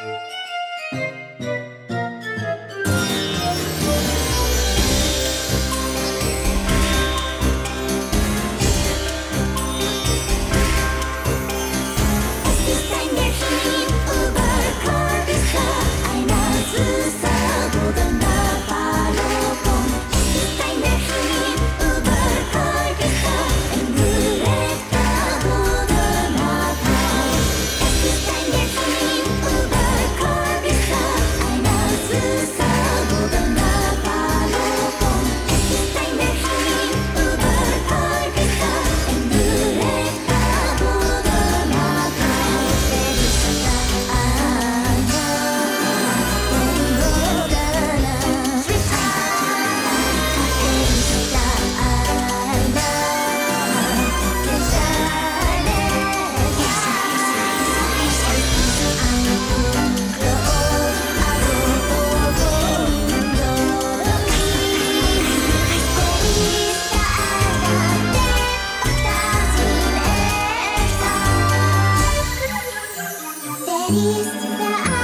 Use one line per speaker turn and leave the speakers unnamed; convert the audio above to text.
Música east, the